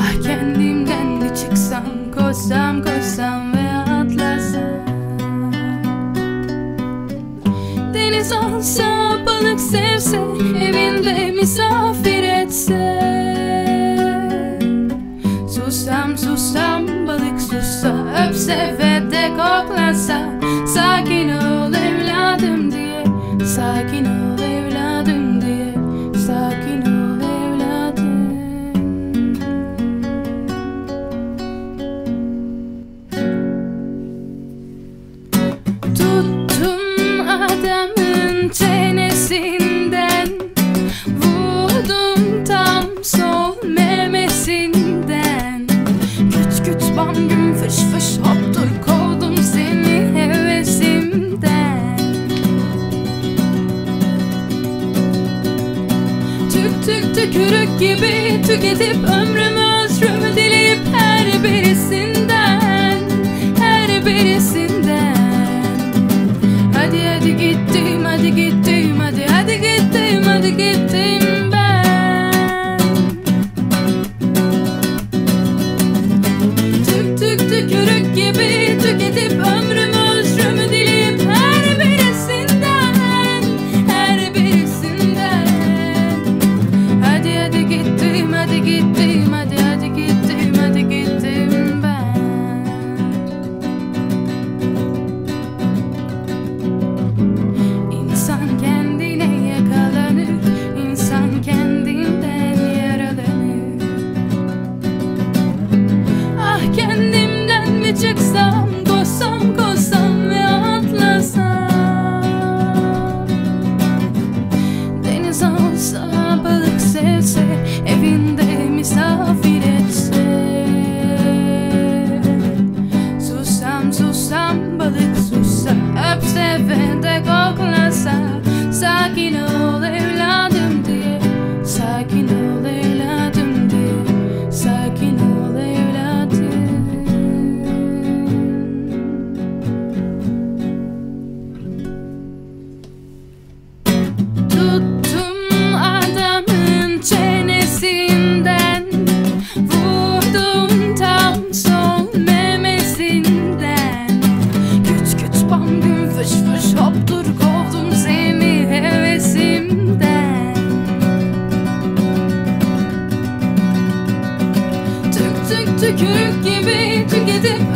Ah kendimden mi çıksam Koşsam koşsam ve atlasam? Deniz olsa balık sevse Evinde misafir etse? Sussam sussam balık sussa Öpse ve de koklasa Sakin ol evladım diye Sakin ol evladım tükürük gibi tüketip ömrümü özrümü dileyip her birisinden Her birisinden. Hadi hadi gittim hadi gittim Şimdi çıksam, koşsam, koşsam ve atlasam. Deniz olsa, balık sevse, evinde misafir etse. Susam, susam, balık sussa, öpse ve de Kovdum seni hevesimden. Tük tük tükürük gibi tüketim